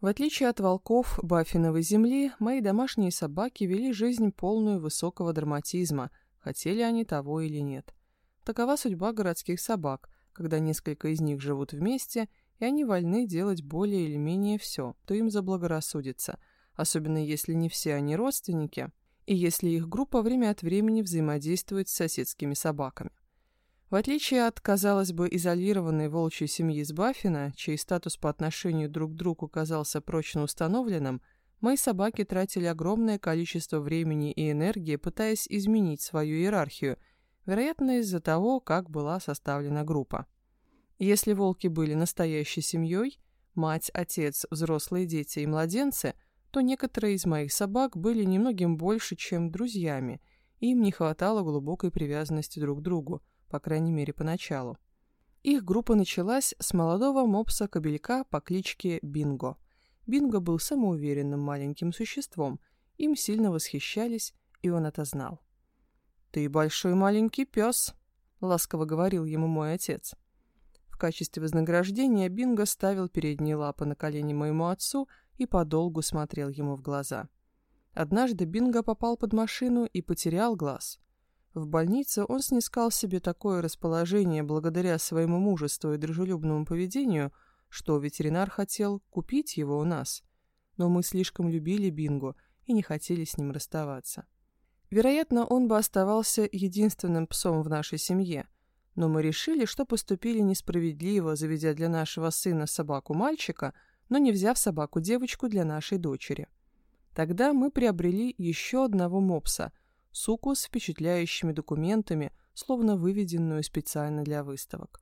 В отличие от волков Баффиновой земли, мои домашние собаки вели жизнь полную высокого драматизма, хотели они того или нет. Такова судьба городских собак, когда несколько из них живут вместе, и они вольны делать более или менее все, то им заблагорассудится, особенно если не все они родственники, и если их группа время от времени взаимодействует с соседскими собаками. В отличие от, казалось бы, изолированной волчьей семьи с Баффина, чей статус по отношению друг к другу казался прочно установленным, мои собаки тратили огромное количество времени и энергии, пытаясь изменить свою иерархию, вероятно, из-за того, как была составлена группа. Если волки были настоящей семьей, мать, отец, взрослые дети и младенцы, то некоторые из моих собак были немногим больше, чем друзьями, и им не хватало глубокой привязанности друг к другу, по крайней мере, поначалу. Их группа началась с молодого мопса-кобелька по кличке Бинго. Бинго был самоуверенным маленьким существом, им сильно восхищались, и он это знал. «Ты большой маленький пес», — ласково говорил ему мой отец. В качестве вознаграждения Бинго ставил передние лапы на колени моему отцу и подолгу смотрел ему в глаза. Однажды Бинго попал под машину и потерял глаз. В больнице он снискал себе такое расположение благодаря своему мужеству и дружелюбному поведению, что ветеринар хотел купить его у нас. Но мы слишком любили Бингу и не хотели с ним расставаться. Вероятно, он бы оставался единственным псом в нашей семье, но мы решили, что поступили несправедливо, заведя для нашего сына собаку-мальчика, но не взяв собаку-девочку для нашей дочери. Тогда мы приобрели еще одного мопса – суку с впечатляющими документами, словно выведенную специально для выставок.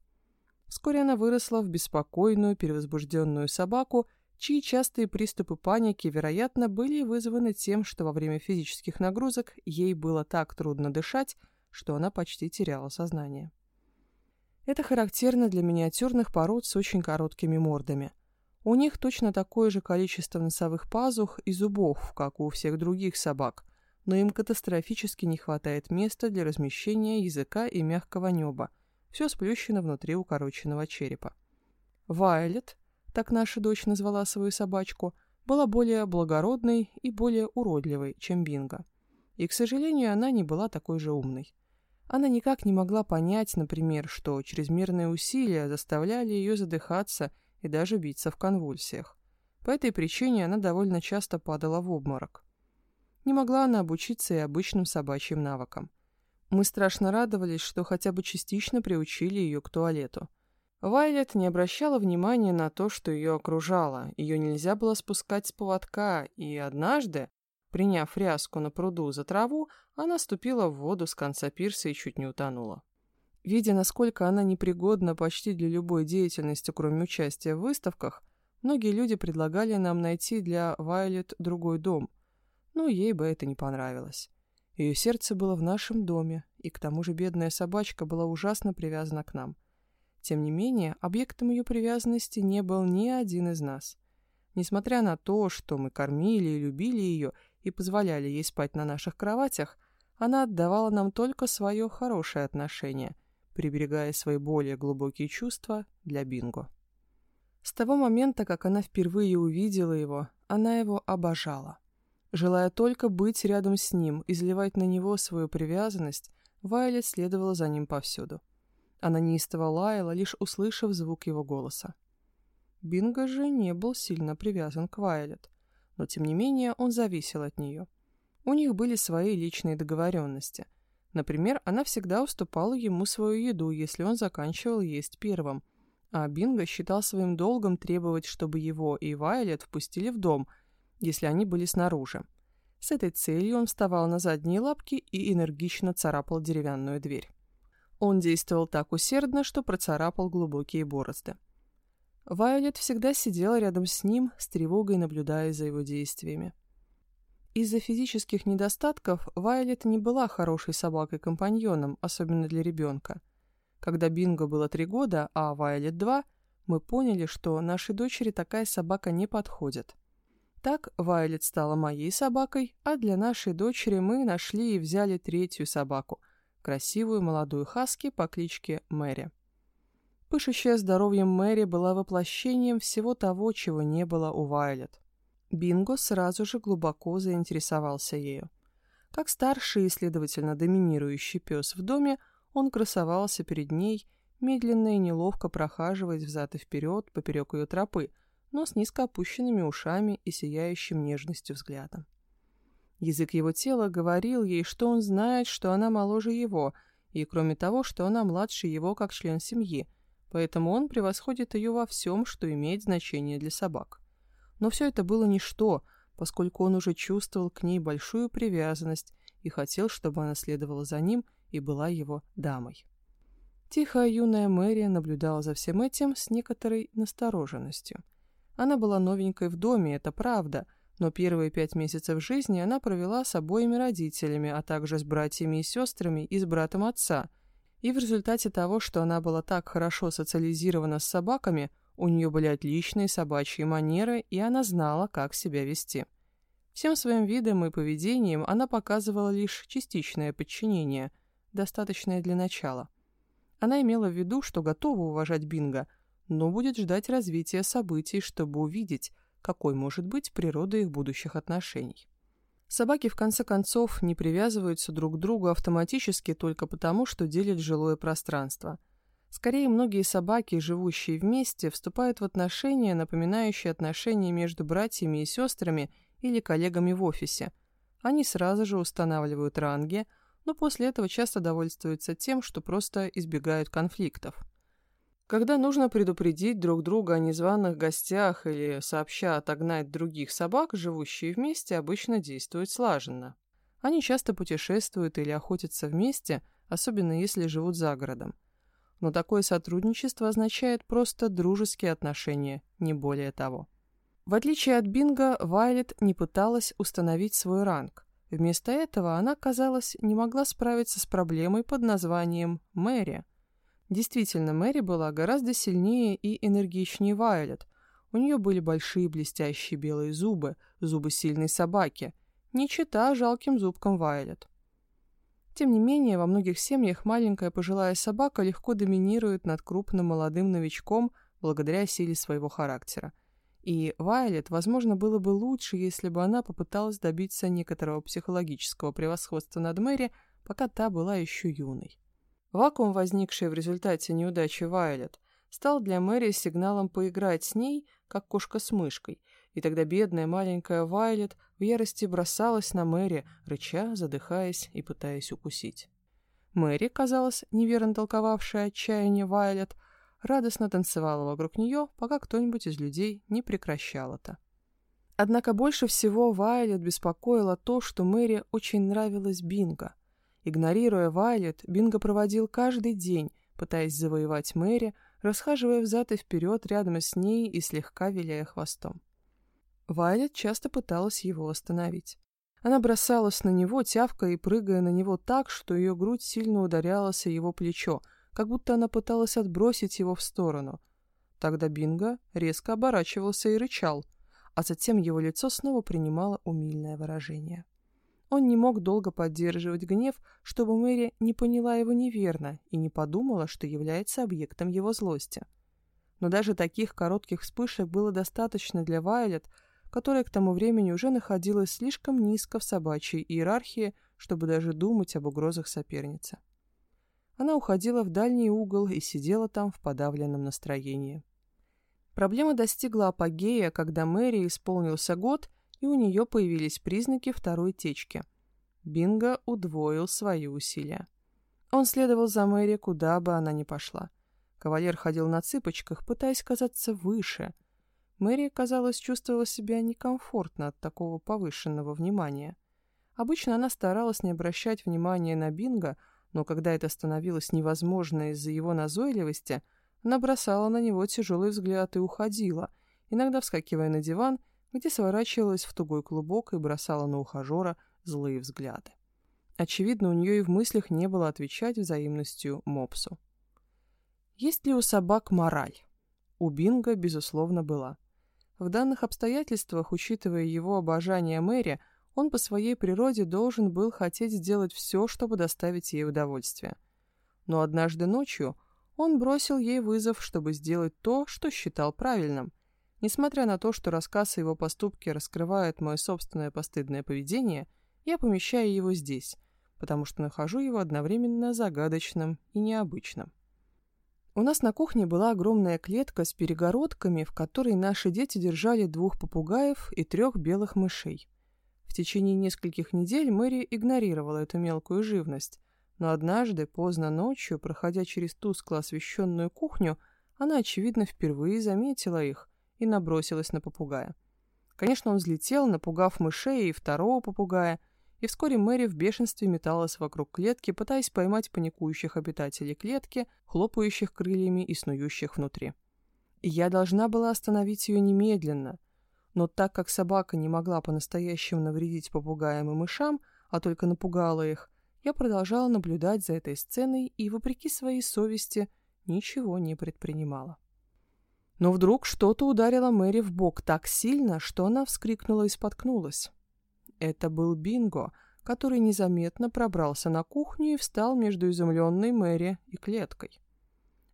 Вскоре она выросла в беспокойную, перевозбужденную собаку, чьи частые приступы паники, вероятно, были вызваны тем, что во время физических нагрузок ей было так трудно дышать, что она почти теряла сознание. Это характерно для миниатюрных пород с очень короткими мордами. У них точно такое же количество носовых пазух и зубов, как у всех других собак – но им катастрофически не хватает места для размещения языка и мягкого неба. Все сплющено внутри укороченного черепа. Вайлет, так наша дочь назвала свою собачку, была более благородной и более уродливой, чем Бинго. И, к сожалению, она не была такой же умной. Она никак не могла понять, например, что чрезмерные усилия заставляли ее задыхаться и даже биться в конвульсиях. По этой причине она довольно часто падала в обморок. Не могла она обучиться и обычным собачьим навыкам. Мы страшно радовались, что хотя бы частично приучили ее к туалету. Вайлет не обращала внимания на то, что ее окружало, ее нельзя было спускать с поводка, и однажды, приняв ряску на пруду за траву, она ступила в воду с конца пирса и чуть не утонула. Видя, насколько она непригодна почти для любой деятельности, кроме участия в выставках, многие люди предлагали нам найти для Вайлет другой дом, но ей бы это не понравилось. Ее сердце было в нашем доме, и к тому же бедная собачка была ужасно привязана к нам. Тем не менее, объектом ее привязанности не был ни один из нас. Несмотря на то, что мы кормили и любили ее и позволяли ей спать на наших кроватях, она отдавала нам только свое хорошее отношение, приберегая свои более глубокие чувства для Бинго. С того момента, как она впервые увидела его, она его обожала. Желая только быть рядом с ним, изливать на него свою привязанность, Вайлет следовала за ним повсюду. Она неистово лаяла, лишь услышав звук его голоса. Бинго же не был сильно привязан к Вайлет, но тем не менее он зависел от нее. У них были свои личные договоренности. Например, она всегда уступала ему свою еду, если он заканчивал есть первым, а Бинго считал своим долгом требовать, чтобы его и Вайлет впустили в дом – если они были снаружи. С этой целью он вставал на задние лапки и энергично царапал деревянную дверь. Он действовал так усердно, что процарапал глубокие борозды. Вайолет всегда сидела рядом с ним, с тревогой наблюдая за его действиями. Из-за физических недостатков Вайолет не была хорошей собакой-компаньоном, особенно для ребенка. Когда Бинго было три года, а Вайолет два, мы поняли, что нашей дочери такая собака не подходит. Так Вайлет стала моей собакой, а для нашей дочери мы нашли и взяли третью собаку, красивую молодую хаски по кличке Мэри. Пышущая здоровьем Мэри была воплощением всего того, чего не было у Вайлет. Бинго сразу же глубоко заинтересовался ею. Как старший и, следовательно, доминирующий пес в доме, он красовался перед ней, медленно и неловко прохаживаясь взад и вперед поперек ее тропы, но с низко опущенными ушами и сияющим нежностью взглядом. Язык его тела говорил ей, что он знает, что она моложе его, и, кроме того, что она младше его как член семьи, поэтому он превосходит ее во всем, что имеет значение для собак. Но все это было ничто, поскольку он уже чувствовал к ней большую привязанность и хотел, чтобы она следовала за ним и была его дамой. Тихая юная Мэри наблюдала за всем этим с некоторой настороженностью. Она была новенькой в доме, это правда, но первые пять месяцев жизни она провела с обоими родителями, а также с братьями и сестрами и с братом отца. И в результате того, что она была так хорошо социализирована с собаками, у нее были отличные собачьи манеры, и она знала, как себя вести. Всем своим видом и поведением она показывала лишь частичное подчинение, достаточное для начала. Она имела в виду, что готова уважать Бинго, но будет ждать развития событий, чтобы увидеть, какой может быть природа их будущих отношений. Собаки, в конце концов, не привязываются друг к другу автоматически только потому, что делят жилое пространство – Скорее, многие собаки, живущие вместе, вступают в отношения, напоминающие отношения между братьями и сестрами или коллегами в офисе. Они сразу же устанавливают ранги, но после этого часто довольствуются тем, что просто избегают конфликтов. Когда нужно предупредить друг друга о незваных гостях или сообща отогнать других собак, живущие вместе обычно действуют слаженно. Они часто путешествуют или охотятся вместе, особенно если живут за городом но такое сотрудничество означает просто дружеские отношения, не более того. В отличие от Бинга, Вайлет не пыталась установить свой ранг. Вместо этого она, казалось, не могла справиться с проблемой под названием «Мэри». Действительно, Мэри была гораздо сильнее и энергичнее Вайлет. У нее были большие блестящие белые зубы, зубы сильной собаки, не чита жалким зубкам Вайлет. Тем не менее, во многих семьях маленькая пожилая собака легко доминирует над крупным молодым новичком благодаря силе своего характера. И Вайлет, возможно, было бы лучше, если бы она попыталась добиться некоторого психологического превосходства над Мэри, пока та была еще юной. Вакуум, возникший в результате неудачи Вайлет, стал для Мэри сигналом поиграть с ней, как кошка с мышкой, и тогда бедная маленькая Вайлет в ярости бросалась на Мэри, рыча, задыхаясь и пытаясь укусить. Мэри, казалось, неверно толковавшая отчаяние Вайлет, радостно танцевала вокруг нее, пока кто-нибудь из людей не прекращал это. Однако больше всего Вайлет беспокоило то, что Мэри очень нравилась Бинго. Игнорируя Вайлет, Бинго проводил каждый день, пытаясь завоевать Мэри, расхаживая взад и вперед рядом с ней и слегка виляя хвостом. Вайлет часто пыталась его остановить. Она бросалась на него, тявкая и прыгая на него так, что ее грудь сильно ударялась о его плечо, как будто она пыталась отбросить его в сторону. Тогда Бинго резко оборачивался и рычал, а затем его лицо снова принимало умильное выражение. Он не мог долго поддерживать гнев, чтобы Мэри не поняла его неверно и не подумала, что является объектом его злости. Но даже таких коротких вспышек было достаточно для Вайлет, которая к тому времени уже находилась слишком низко в собачьей иерархии, чтобы даже думать об угрозах соперницы. Она уходила в дальний угол и сидела там в подавленном настроении. Проблема достигла апогея, когда Мэри исполнился год, и у нее появились признаки второй течки. Бинго удвоил свои усилия. Он следовал за Мэри, куда бы она ни пошла. Кавалер ходил на цыпочках, пытаясь казаться выше – Мэри, казалось, чувствовала себя некомфортно от такого повышенного внимания. Обычно она старалась не обращать внимания на Бинго, но когда это становилось невозможно из-за его назойливости, она бросала на него тяжелый взгляд и уходила, иногда вскакивая на диван, где сворачивалась в тугой клубок и бросала на ухажера злые взгляды. Очевидно, у нее и в мыслях не было отвечать взаимностью мопсу. Есть ли у собак мораль? У Бинга, безусловно, была. В данных обстоятельствах, учитывая его обожание Мэри, он по своей природе должен был хотеть сделать все, чтобы доставить ей удовольствие. Но однажды ночью он бросил ей вызов, чтобы сделать то, что считал правильным. Несмотря на то, что рассказ о его поступке раскрывает мое собственное постыдное поведение, я помещаю его здесь, потому что нахожу его одновременно загадочным и необычным. У нас на кухне была огромная клетка с перегородками, в которой наши дети держали двух попугаев и трех белых мышей. В течение нескольких недель Мэри игнорировала эту мелкую живность, но однажды, поздно ночью, проходя через тускло освещенную кухню, она, очевидно, впервые заметила их и набросилась на попугая. Конечно, он взлетел, напугав мышей и второго попугая, и вскоре Мэри в бешенстве металась вокруг клетки, пытаясь поймать паникующих обитателей клетки, хлопающих крыльями и снующих внутри. И я должна была остановить ее немедленно, но так как собака не могла по-настоящему навредить попугаям и мышам, а только напугала их, я продолжала наблюдать за этой сценой и, вопреки своей совести, ничего не предпринимала. Но вдруг что-то ударило Мэри в бок так сильно, что она вскрикнула и споткнулась. Это был Бинго, который незаметно пробрался на кухню и встал между изумленной Мэри и клеткой.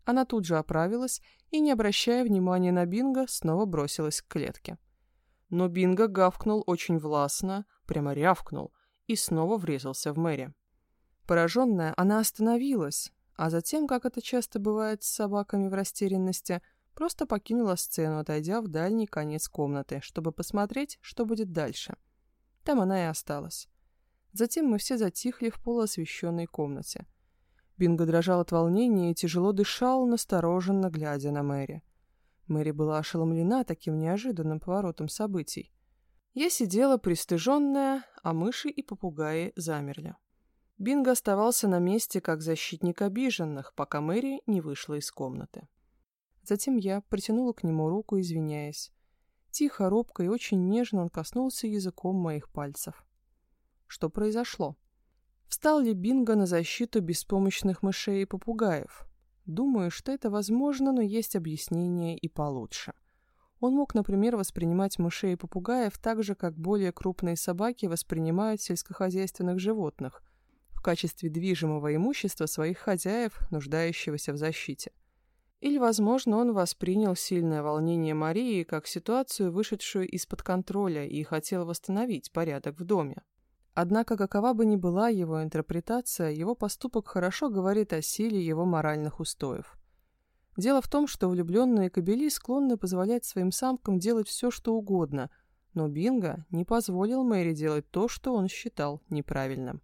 Она тут же оправилась и, не обращая внимания на Бинго, снова бросилась к клетке. Но Бинго гавкнул очень властно, прямо рявкнул, и снова врезался в Мэри. Пораженная, она остановилась, а затем, как это часто бывает с собаками в растерянности, просто покинула сцену, отойдя в дальний конец комнаты, чтобы посмотреть, что будет дальше. Там она и осталась. Затем мы все затихли в полуосвещенной комнате. Бинго дрожал от волнения и тяжело дышал, настороженно глядя на Мэри. Мэри была ошеломлена таким неожиданным поворотом событий. Я сидела пристыженная, а мыши и попугаи замерли. Бинго оставался на месте как защитник обиженных, пока Мэри не вышла из комнаты. Затем я протянула к нему руку, извиняясь. Тихо, робко и очень нежно он коснулся языком моих пальцев. Что произошло? Встал ли Бинго на защиту беспомощных мышей и попугаев? Думаю, что это возможно, но есть объяснение и получше. Он мог, например, воспринимать мышей и попугаев так же, как более крупные собаки воспринимают сельскохозяйственных животных – в качестве движимого имущества своих хозяев, нуждающегося в защите. Или, возможно, он воспринял сильное волнение Марии как ситуацию, вышедшую из-под контроля, и хотел восстановить порядок в доме. Однако, какова бы ни была его интерпретация, его поступок хорошо говорит о силе его моральных устоев. Дело в том, что влюбленные кобели склонны позволять своим самкам делать все, что угодно, но Бинго не позволил Мэри делать то, что он считал неправильным.